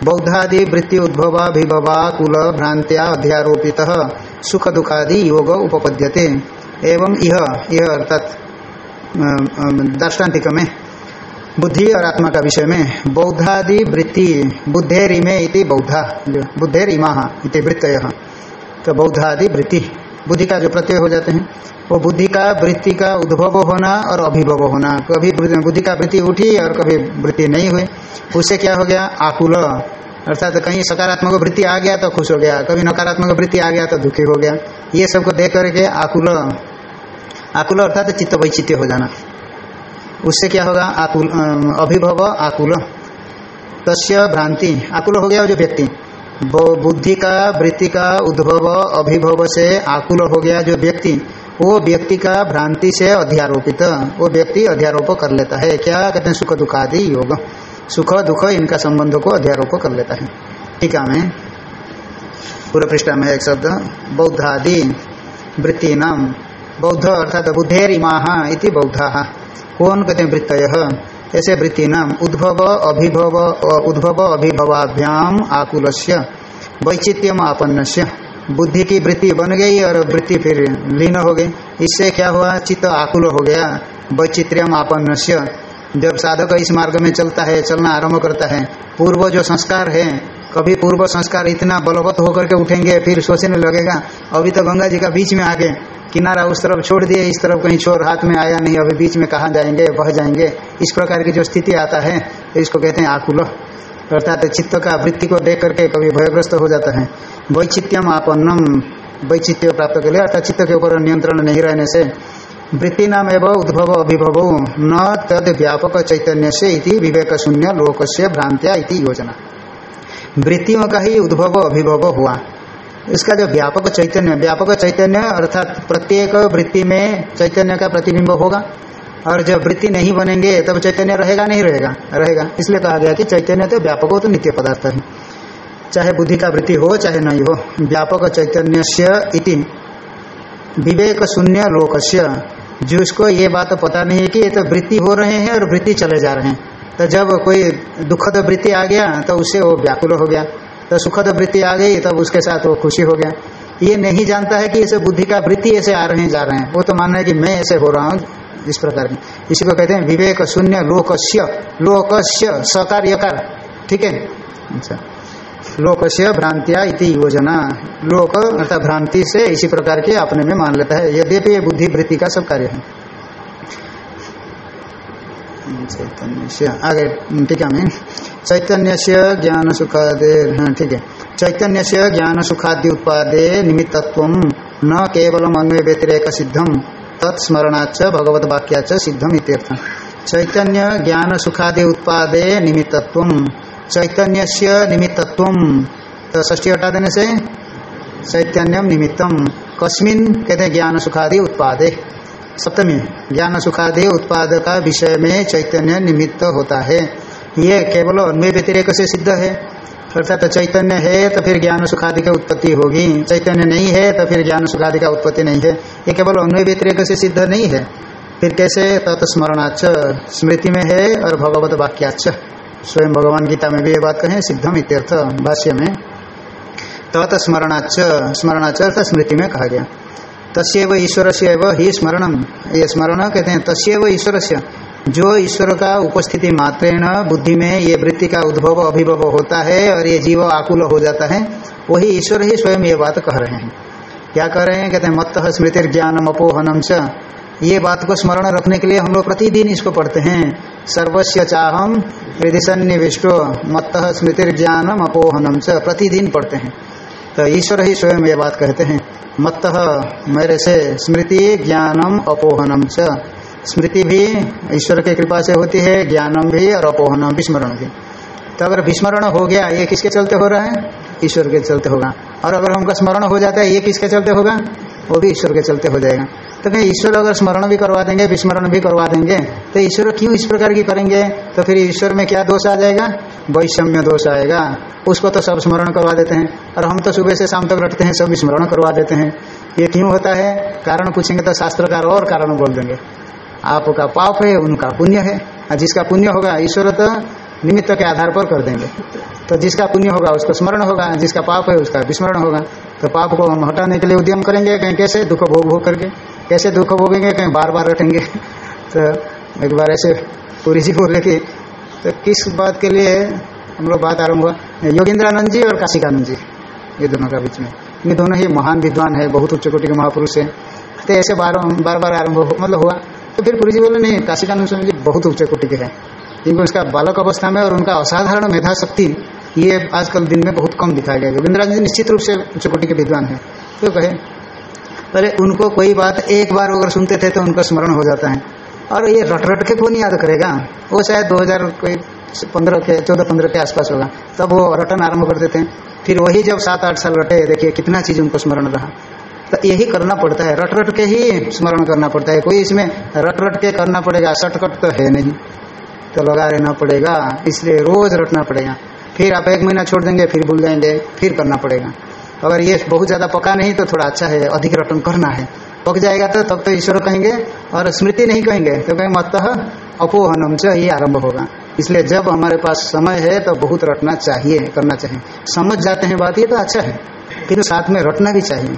बौद्धादि वृत्ति उद्भवाभिभवा कुल भ्रांत्या अध्यारोपित सुख दुखादि योग उपपद्यते। एवं यह यह अर्थात दार्ष्टान्तिक में बुद्धि और आत्मा का विषय में बौद्धादि वृत्ति बुद्धेर इमे इति बौद्धा बुद्धेर इमा इति तो बौद्धादि वृत्ति, बुद्धि का जो प्रत्यय हो जाते हैं, वो बुद्धि का वृत्ति का उद्भव होना और अभिभव होना। कभी बुद्धि का वृत्ति उठी और कभी वृत्ति नहीं हुई, उससे क्या हो गया? आकुल। अर्थात तो कहीं सकारात्मक वृत्ति आ गया तो खुश हो गया, कभी नकारात्मक वृत्ति आ गया तो दुखी हो गया। ये सबको देख करके आकुल। आकुल अर्थात चित्त वैचित्य हो जाना। उससे क्या होगा? आकुल अभिभव, आकुल। तस्य भ्रांति। आकुल हो गया जो व्यक्ति। बुद्धि का, वृत्ति का, उद्भव, अभिभव से आकुल हो गया जो व्यक्ति, वो व्यक्ति का भ्रांति से अध्यारोपित। वो व्यक्ति अध्यारोप कर लेता है। क्या कहते हैं? सुख दुखादि योग। सुख, दुख, इनका संबंध को अध्यारोप कर लेता है। टीका में। पूर्व पृष्ठा में एक शब्द, बौद्धादि वृत्ति नाम बौद्ध अर्थात बुद्धेर इमा इति बौद्धा। कौन कहते हैं वृत्तय ऐसे वृत्ति नाम उद्भव, अभिभव उद्भव, अभिभवाभ्याम आकुलस्य वैचित्यम आपन्न बुद्धि की वृत्ति बन गई और वृत्ति फिर लीन हो गई। इससे क्या हुआ? चित्त आकुल हो गया वैचित्र्यम आपन्न जब साधक इस मार्ग में चलता है, चलना आरंभ करता है, पूर्व जो संस्कार है, कभी पूर्व संस्कार इतना बलवत होकर के उठेंगे, फिर सोचने लगेगा, अभी तो गंगा जी का बीच में आगे। किनारा उस तरफ़ छोड़ दिए, इस तरफ़ कहीं छोर हाथ में आया नहीं, अभी बीच में कहाँ जाएँगे, बह जाएँगे। इस प्रकार की जो स्थिति आता है तो इसको कहते हैं आकुल। अर्थात चित्त का वृत्ति को देख करके कभी भयग्रस्त हो जाता है। वैचित्यम आपन्नम वैचित्य प्राप्त के लिए, अर्थात चित्त के ऊपर नियंत्रण नहीं रहने से। वृत्ति नाम एवं उद्भव अभिभव, न तद व्यापक चैतन्य से विवेक शून्य लोक से भ्रांत्या योजना। वृत्तियों का ही उद्भव अभिभव हुआ। इसका जो व्यापक चैतन्य व्यापक चैतन्य अर्थात प्रत्येक वृत्ति में चैतन्य का प्रतिबिंब होगा। और जब वृत्ति नहीं बनेंगे, तब चैतन्य रहेगा, नहीं रहेगा? रहेगा। इसलिए कहा गया कि चैतन्य तो व्यापक हो तो नित्य पदार्थ है। चाहे बुद्धि का वृत्ति हो, चाहे नहीं हो, व्यापक चैतन्य से विवेक शून्य लोकस्य। जिसको ये बात पता नहीं है कि ये तो वृत्ति हो रहे हैं और वृत्ति चले जा रहे हैं। तो जब कोई दुखद वृत्ति आ गया तो उससे वो व्याकुल हो गया। तो सुखद वृत्ति आ गई, तब उसके साथ वो खुशी हो गया। ये नहीं जानता है कि ऐसे बुद्धि का वृत्ति ऐसे आ रहे जा रहे हैं। वो तो मानना है कि मैं ऐसे हो रहा हूँ, इस प्रकार की। इसी को कहते हैं विवेक शून्य लोकस्य। लोकस्य सकार यकार ठीक है? अच्छा। लोकस्य भ्रांतिया इति योजना। लोक अर्थात भ्रांति से इसी प्रकार के अपने में मान लेता है। यद्यपि ये बुद्धि वृत्ति का सब कार्य है। से आगे टीका में? चैतन्य से ज्ञान सुखादे हाँ ठीक है। चैतन्य से ज्ञान सुखादि उत्पादे निमित्तत्व न केवल अन्वय व्यतिरेक सिद्धम तत्स्मरणाच भगवत वाक्याच सिद्धम इत्यर्थ। चैतन्य ज्ञान सुखादि उत्पादे निमित्तत्व चैतन्य से निमित्तत्व तो हटा देने से चैतन्यम निमित्तम कस्मिन कहते हैं ज्ञान सुखादि उत्पादे। सप्तमी ज्ञान सुखादि उत्पाद का विषय में चैतन्य निमित्त होता है। ये केवल अन्वय व्यतिरेक से सिद्ध है। अर्थात तो चैतन्य है तो फिर ज्ञान सुखादि की उत्पत्ति होगी। चैतन्य नहीं है तो फिर ज्ञान सुखादि का उत्पत्ति नहीं है। ये केवल अन्वय व्यतिरेक से सिद्ध नहीं है। फिर कैसे? तत्स्मरणाच स्मृति में है और भगवत वाक्याच स्वयं भगवान गीता में भी ये बात कहें, सिद्धम इत्यर्थ, भाष्य में। तत्स्मरणाच स्मरणाच अर्थात स्मृति में कहा गया। तस्व ईश्वर से ही स्मरणम। ये स्मरण कहते हैं तस्व ईश्वर से जो ईश्वर का उपस्थिति मात्रेण बुद्धि में ये वृत्ति का उद्भव, अभिभव होता है और ये जीव आकुल हो जाता है, वही ईश्वर ही स्वयं ये बात कह रहे हैं। क्या कह रहे हैं? कहते हैं, मत्त स्मृति ज्ञानम अपोहनम च। ये बात को स्मरण रखने के लिए हम लोग प्रतिदिन इसको पढ़ते हैं। सर्वस्व चाहम हृदय सन्निविष्टो मत्त स्मृति ज्ञानम अपोहनम च। प्रतिदिन पढ़ते हैं। तो ईश्वर ही स्वयं ये बात कहते हैं। मत्त मेरे से स्मृति ज्ञानम अपोहनम च। स्मृति भी ईश्वर के कृपा से होती है, ज्ञानम भी और अपोहनम भी स्मरण भी। तो अगर विस्मरण हो गया, ये किसके चलते हो रहा है? ईश्वर के चलते होगा। और अगर हमका स्मरण हो जाता है, ये किसके चलते होगा? वो भी ईश्वर के चलते हो जाएगा। तो कहीं ईश्वर अगर स्मरण भी करवा देंगे, विस्मरण भी करवा देंगे तो ईश्वर क्यों इस प्रकार की करेंगे? तो फिर ईश्वर में क्या दोष आ जाएगा? वैषम्य दोष आएगा। उसको तो सब स्मरण करवा देते हैं। और हम तो सुबह से शाम तक रखते हैं, सब स्मरण करवा देते हैं। ये क्यों होता है? कारण पूछेंगे तो शास्त्रकार और कारण बोल देंगे। आपका पाप है, उनका पुण्य है। और जिसका पुण्य होगा, ईश्वर तो निमित्त के आधार पर कर देंगे। तो जिसका पुण्य होगा, उसका स्मरण होगा जिसका पाप है, उसका विस्मरण होगा। तो पाप को हम हटाने के लिए उद्यम करेंगे, कहीं कैसे? दुख भोग भोग करके। कैसे दुख भोगेंगे? कहीं बार बार रटेंगे तो एक बार ऐसे पूरी जी बोले कि तो किस बात के लिए हम लोग बात आरंभ हुआ? योगेंद्रानंद जी और काशिकानंद जी, ये दोनों का बीच में। ये दोनों ही महान विद्वान है, बहुत उच्च कोटि के महापुरुष है। तो ऐसे बार बार बार आरंभ मतलब हुआ। तो फिर पुरी जी बोले, नहीं काशिकानंद स्वामी जी बहुत उच्च कोटि के हैं। क्योंकि उसका बालक अवस्था में और उनका असाधारण मेधा शक्ति ये आजकल दिन में बहुत कम दिखाया गया योगेंद्रानंद जी निश्चित रूप से उच्च कोटि के विद्वान है। तो कहे, अरे, उनको कोई बात एक बार अगर सुनते थे तो उनका स्मरण हो जाता है। और ये रट रट के कौन याद करेगा? वो शायद 2000 कोई पंद्रह के, चौदह पंद्रह के आसपास होगा। तब वो रटन आरंभ कर देते हैं। फिर वही जब सात आठ साल रटे, देखिए कितना चीज़ उनको स्मरण रहा। तो यही करना पड़ता है। रट रट के ही स्मरण करना पड़ता है। कोई इसमें रट रट के करना पड़ेगा, शर्टकट तो है नहीं। तो लगा रहना पड़ेगा, इसलिए रोज रटना पड़ेगा। फिर आप एक महीना छोड़ देंगे, फिर भूल जाएँगे, फिर करना पड़ेगा। अगर ये बहुत ज़्यादा पका नहीं तो थोड़ा अच्छा है, अधिक रटन करना है। पक जाएगा तो तब तो ईश्वर कहेंगे, और स्मृति नहीं कहेंगे तो कहेंगे मत अपोहनम च ये आरंभ होगा। इसलिए जब हमारे पास समय है तो बहुत रटना चाहिए, करना चाहिए। समझ जाते हैं बात, ये तो अच्छा है। फिर साथ में रटना भी चाहिए।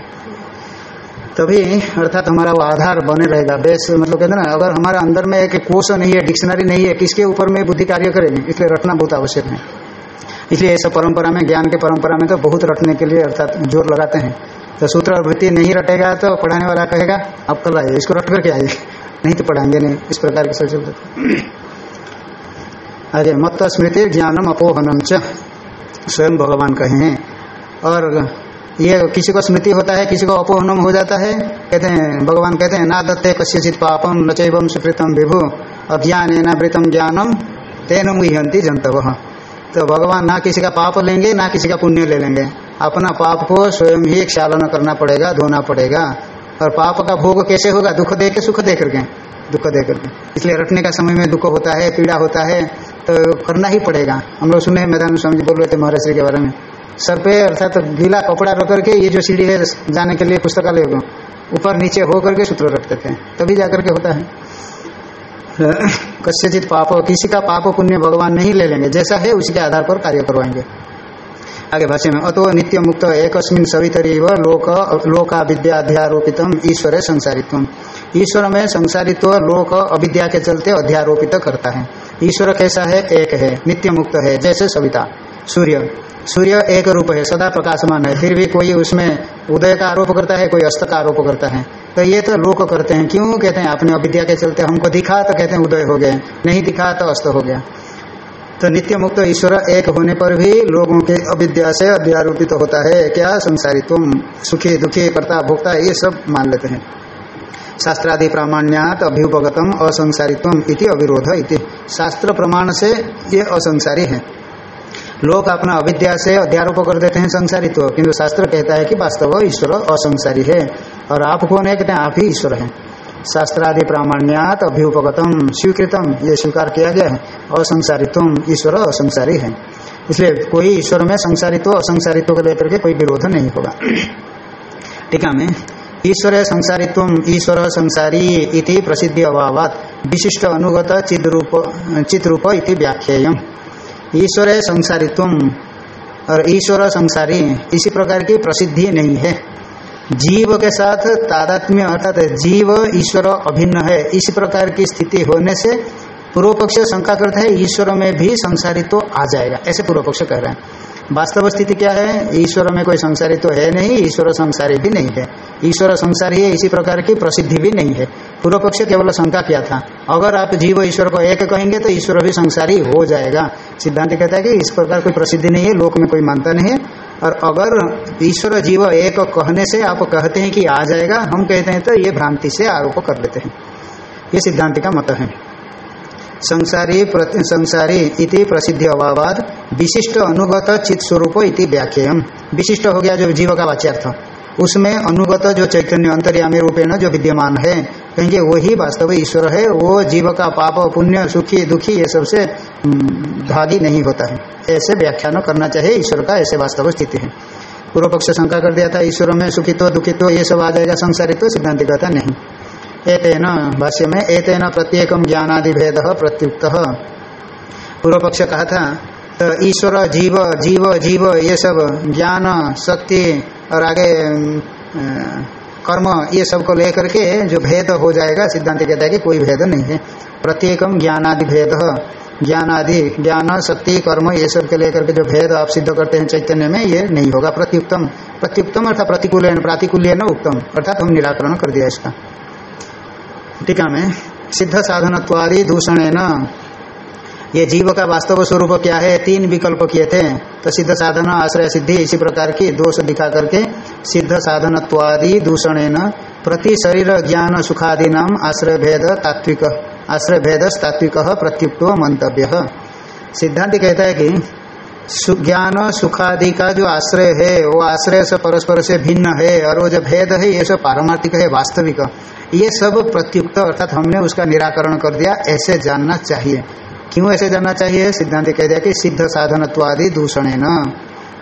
तभी, अर्थात हमारा वो आधार बने रहेगा। बेस मतलब कहते ना, अगर हमारे अंदर में एक कोश नहीं है, डिक्शनरी नहीं है, किसके ऊपर में बुद्धि कार्य करेगी इसलिए रटना बहुत आवश्यक है। इसलिए ऐसा परंपरा में, ज्ञान के परंपरा में तो बहुत रटने के लिए, अर्थात ज़ोर लगाते हैं। तो सूत्र और वृत्ति नहीं रटेगा तो पढ़ाने वाला कहेगा आप कल आइए इसको रट करके आइए नहीं तो पढ़ाएँगे नहीं। इस प्रकार के सब आगे मत स्मृति ज्ञानम अपोहनम च। स्वयं भगवान कहे हैं। और ये किसी को स्मृति होता है, किसी को अपोहनम हो जाता है। कहते हैं, भगवान कहते हैं ना दत्ते कस्यचित पापम न चैवम सुकृतम विभु अज्ञान वृतम ज्ञानम तेन मुहंती जंतव तो भगवान ना किसी का पाप लेंगे, ना किसी का पुण्य ले लेंगे। अपना पाप को स्वयं ही क्षालन करना पड़ेगा, धोना पड़ेगा। और पाप का भोग कैसे होगा? दुख दे के सुख दे करके, दुख दे करके। इसलिए रटने का समय में दुख होता है, पीड़ा होता है तो करना ही पड़ेगा। हम लोग सुने मैदान स्वामी बोल रहे थे महाराष्ट्र के बारे में। सर पे अर्थात तो गीला कपड़ा रख करके ये जो सीढ़ी है जाने के लिए पुस्तकालय को ऊपर नीचे हो करके सूत्र रखते थे, तभी जाकर के होता है। कस्यचित पाप, किसी का पाप पुण्य भगवान नहीं ले लेंगे, जैसा है उसी के आधार पर कार्य करवाएँगे। आगे भाष्य में, अतो नित्य मुक्त एकस्मिन सवितरी व लोक लोका विद्याध्यारोपित ईश्वर संसारित्व ईश्वर में संसारित्व लोक अविद्या के चलते अध्यारोपित करता है। ईश्वर कैसा है? एक है नित्य मुक्त है, जैसे सविता, सूर्य। सूर्य एक रूप है, सदा प्रकाशमान है, फिर भी कोई उसमें उदय का आरोप करता है, कोई अस्त का आरोप करता है। तो ये तो लोक करते हैं। क्यों? कहते हैं अपने अविद्या के चलते हमको दिखा तो कहते हैं, उदय हो गए नहीं दिखा तो अस्त हो गया। तो नित्य मुक्त ईश्वर एक होने पर भी लोगों के अविद्या से अध्यारोपित तो होता है। क्या? संसारी तुम, सुखी, दुखी करता भोक्ता, ये सब मान लेते हैं। शास्त्रादि प्रामाण्यात अभ्युपगतम असंसारित्व इति अविरोध इति। शास्त्र प्रमाण से ये असंसारी है। लोग अपना अविद्या से अध्यारोप कर देते हैं संसारित्व। किंतु शास्त्र कहता है कि वास्तव ईश्वर असंसारी है और आप कौन है? कहते हैं, आप ही ईश्वर हैं। शास्त्रादि प्रामाण्यात अभ्युपगतम, स्वीकृतम, ये स्वीकार किया गया है। असंसारित्व ईश्वर असंसारी है। इसलिए कोई ईश्वर में संसारित्व, असंसारित्व को लेकर के कोई विरोध नहीं होगा। टीका में ईश्वर संसारित्व ईश्वर संसारी इति प्रसिद्धि अभावात। विशिष्ट अनुगत चिद्रूप चित्रूप इति व्याख्येयम। ईश्वर है संसारित्व और ईश्वर संसारी इसी प्रकार की प्रसिद्धि नहीं है। जीव के साथ तादात्म्य अर्थात जीव, ईश्वर अभिन्न है। इसी प्रकार की स्थिति होने से पूर्व पक्ष शंका करता है, ईश्वर में भी संसारित्व आ जाएगा। ऐसे पूर्व पक्ष कह रहे हैं। वास्तव स्थिति क्या है? ईश्वर में कोई संसारी तो है नहीं, ईश्वर संसारी भी नहीं है। ईश्वर संसारी है, इसी प्रकार की प्रसिद्धि भी नहीं है। पूर्व पक्ष केवल शंका किया था। अगर आप जीव ईश्वर को एक कहेंगे तो ईश्वर भी संसारी हो जाएगा। सिद्धांत कहता है कि इस प्रकार कोई प्रसिद्धि नहीं है, लोक में कोई मानता नहीं है। और अगर ईश्वर जीव एक कहने से आप कहते हैं कि आ जाएगा, हम कहते हैं तो ये भ्रांति से आरोप कर लेते हैं। ये सिद्धांत का मत है। संसारी प्रति संसारी इति प्रसिद्धि अभावाद विशिष्ट अनुगत चित स्वरूप इति व्याख्यम विशिष्ट हो गया जो जीव का वाच्यार्थ। उसमें अनुगत जो चैतन्य अंतर्यामी रूपेण जो विद्यमान है, कहेंगे वही वास्तव ईश्वर है, वो जीव का पाप, पुण्य, सुखी, दुखी, ये सबसे भागी नहीं होता है। ऐसे व्याख्यान करना चाहिए, ईश्वर का ऐसे वास्तव स्थिति है। पूर्व पक्ष शंका कर दिया था, ईश्वर में सुखित्व, दुखित्व, ये सब आ जाएगा, संसारित्व सिद्धांत नहीं। एतेन भाष्य में एतेन प्रत्येक ज्ञानादि भेद प्रत्युक्त। पूर्व पक्ष कहा था तो ईश्वर, जीव जीव जीव, ये सब ज्ञान, शक्ति और आगे कर्म, ये सबको लेकर के जो भेद हो जाएगा, सिद्धांत कहता है कि कोई भेद नहीं है। प्रत्येकम ज्ञानादि भेद ज्ञान आदि ज्ञान शक्ति, कर्म, ये सब के लेकर के जो भेद आप सिद्ध करते हैं चैतन्य में, ये नहीं होगा। प्रत्युक्तम प्रत्युक्तम अर्थात प्रतिकूल प्रातिकूल्य उत्तम अर्थात हम निराकरण कर दिया इसका। टीका में, सिद्ध साधनत्वादि दूषण न ये जीव का वास्तव स्वरूप क्या है? तीन विकल्प किए थे। तो सिद्ध साधन, आश्रय सिद्धि, इसी प्रकार की दोष दिखा करके सिद्ध साधनत्वादि दूषण न प्रति शरीर ज्ञान सुखादि नाम आश्रय भेद तात्विक आश्रय भेद तात्विक प्रत्युक्त मंतव्य। सिद्धांत कहता है कि ज्ञान, सुखादि का जो आश्रय है, वो आश्रय से परस्पर से भिन्न है, और वो जो भेद है, ये सब पारमार्थिक है, वास्तविक। ये सब प्रत्युक्त, अर्थात हमने उसका निराकरण कर दिया, ऐसे जानना चाहिए। क्यों ऐसे जानना चाहिए? सिद्धांत कह दिया कि सिद्ध साधनत्वादि दूषण है न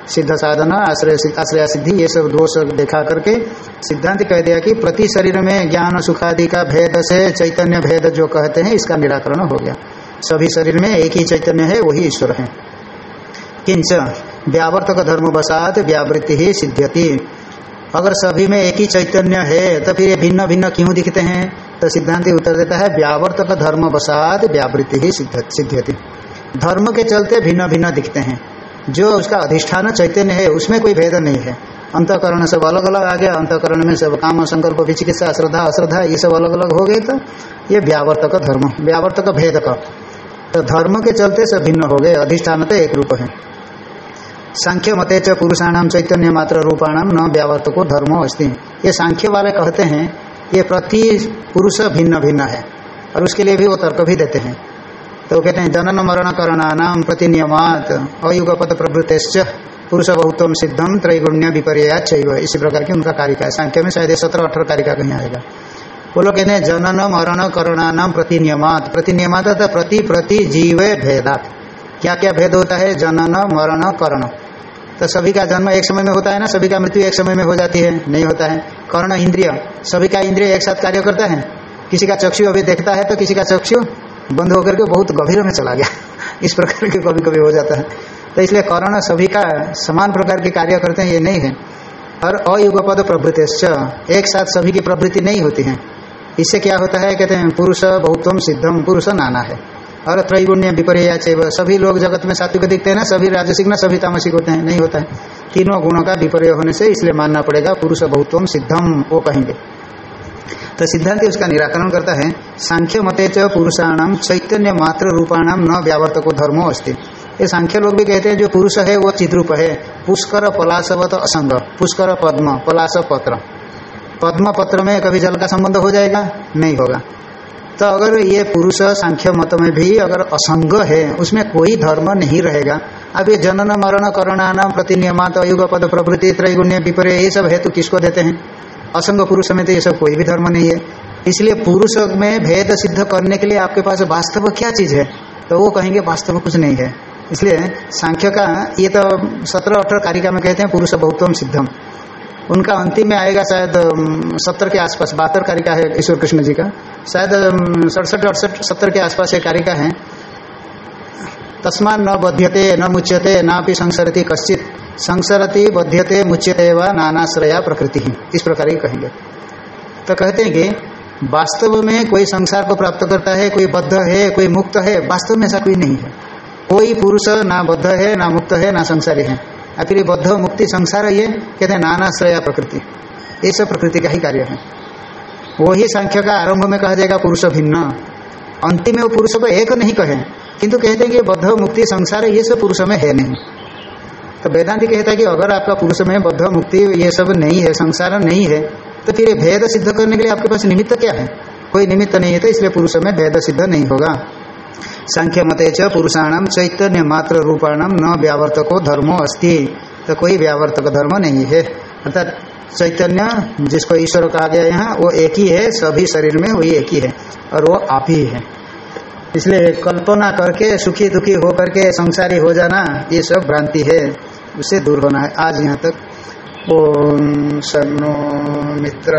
सिद्ध साधन, आश्रय आश्रय सिद्धि, ये सब दोष देखा करके सिद्धांत कह दिया कि प्रति शरीर में ज्ञान, सुखादि का भेद से चैतन्य भेद जो कहते हैं, इसका निराकरण हो गया। सभी शरीर में एक ही चैतन्य है, वही ईश्वर है। किंच व्यावर्तक धर्म बसात व्यावृत्ति ही सिद्ध्यति। अगर सभी में एक ही चैतन्य है तो फिर ये भिन्न भिन्न क्यों दिखते हैं? तो सिद्धांत उत्तर देता है, व्यावर्तक धर्म वसात व्यावृत्ति ही सिद्ध्यति। धर्म के चलते भिन्न भिन्न दिखते हैं। जो उसका अधिष्ठान चैतन्य है, उसमें कोई भेद नहीं है। अंतकरण सब अलग अलग आ गया, अंतकरण में सब काम संकल्प विचिकित्सा, श्रद्धा, अश्रद्धा, ये सब अलग अलग हो गए तो ये व्यावर्तक धर्म, व्यावर्तक भेद का। तो धर्म के चलते सब भिन्न हो गए, अधिष्ठान तो एक रूप है। सांख्य मते च पुरुषाणाम चैतन्य मात्र रूपाणाम न व्यावर्तको धर्म अस्ति। ये सांख्य वाले कहते हैं, ये प्रति पुरुष भिन्न भिन्न है, और उसके लिए भी वो तर्क भी देते हैं। तो कहते हैं, जनन मरण करणानाम प्रति नियमात अयुगपद प्रवृत्त पुरुष बहुत्व सिद्धम त्रैगुण्य विपर्या चैव। इसी प्रकार की उनका कारिका है। सांख्य में शायद सत्रह अठारह कारिका कहीं आएगा। वो लोग कहते हैं, जनन मरण करणानाम प्रति नियमात प्रति नियमात प्रति प्रति जीवे भेदात। क्या क्या भेद होता है? जनन, मरण, कर्ण। तो सभी का जन्म एक समय में होता है ना? सभी का मृत्यु एक समय में हो जाती है। नहीं होता है। कर्ण, इंद्रिय। सभी का इंद्रिय एक साथ कार्य करता है? किसी का चक्षु अभी देखता है तो किसी का चक्षु बंद होकर के बहुत गंभीर में चला गया। इस प्रकार के कभी कभी हो जाता है। तो इसलिए कर्ण सभी का समान प्रकार के कार्य करते हैं, ये नहीं है। और अयुगपद प्रवृत्ति एक साथ सभी की प्रवृत्ति नहीं होती है। इससे क्या होता है? कहते हैं, पुरुष बहुत्वम सिद्धम पुरुष नाना है। और त्रैगुण्य विपर्य चैव सभी लोग जगत में सात्विक दिखते हैं ना, सभी राजसिक ना, सभी तामसिक होते हैं। नहीं होता है। तीनों गुणों का विपर्य होने से इसलिए मानना पड़ेगा, पुरुष बहुत्वम सिद्धम वो कहेंगे। तो सिद्धांत उसका निराकरण करता है, सांख्य मते च पुरुषाणाम चैतन्य मात्र रूपाणाम न व्यावर्तको धर्मो अस्ति। ये सांख्य लोग भी कहते हैं, जो पुरुष है, वो चिद्रूप है। पुष्कर पलाशवत असंग, पुष्कर पद्म पलाश पत्र पद्म पत्र में कभी जल का संबंध हो जाएगा? नहीं होगा। तो अगर ये पुरुष सांख्य मत में भी अगर असंग है, उसमें कोई धर्म नहीं रहेगा। अब ये जनन, मरण करणानाम प्रतिनियमात, अयुग, पद प्रवृत्ति त्रैगुण्य, विपर्य, ये सब हेतु किसको देते हैं? असंग पुरुष में तो ये सब कोई भी धर्म नहीं है। इसलिए पुरुष में भेद सिद्ध करने के लिए आपके पास वास्तव क्या चीज़ है? तो वो कहेंगे वास्तव कुछ नहीं है। इसलिए सांख्य का, ये तो सत्रह अठारह कारिका में कहते हैं, पुरुष बहुत्वम सिद्धम। उनका अंतिम में आएगा शायद सत्तर के आसपास, बहत्तर कारिका है ईश्वर कृष्ण जी का। शायद सड़सठ, अड़सठ, सत्तर के आसपास ये कारिका है। तस्मान न बध्यते, न मुच्यते ना भी संसरती कश्चित। संसरती, बध्यते, मुच्यते व नानाश्रया प्रकृति। ही इस प्रकार ही कहेंगे। तो कहते हैं कि वास्तव में कोई संसार को प्राप्त करता है, कोई बद्ध है, कोई मुक्त है, वास्तव में ऐसा कोई नहीं है। कोई पुरुष ना बद्ध है, ना मुक्त है, ना संसारी है। आखिर बद्ध मुक्ति संसार ये, कहते हैं नाना नानाश्रया प्रकृति। ये सब प्रकृति का ही कार्य है। वही सांख्य का आरंभ में कहा जाएगा पुरुष भिन्न। अंतिम में वो पुरुष को एक नहीं कहे, किंतु कहते हैं कि बद्ध मुक्ति संसार ये सब पुरुष में है नहीं। तो वेदांति कहता है कि अगर आपका पुरुष में बद्ध मुक्ति ये सब नहीं है, संसार नहीं है तो फिर भेद सिद्ध करने के लिए आपके पास निमित्त क्या है? कोई निमित्त नहीं है तो इसलिए पुरुष में भेद सिद्ध नहीं होगा। सांख्य मते च चैतन्य मात्र रूपाणाम न व्यावर्तको धर्मो अस्ति। तो कोई व्यावर्तक धर्म नहीं है। अर्थात चैतन्य, जिसको ईश्वर कहा गया यहाँ वो एक ही है, सभी शरीर में वही एक ही है, और वो आप ही है। इसलिए कल्पना करके, सुखी दुखी हो करके, संसारी हो जाना, ये सब भ्रांति है। उससे दूर होना है। आज यहाँ तक। ओम सन्नो मित्र।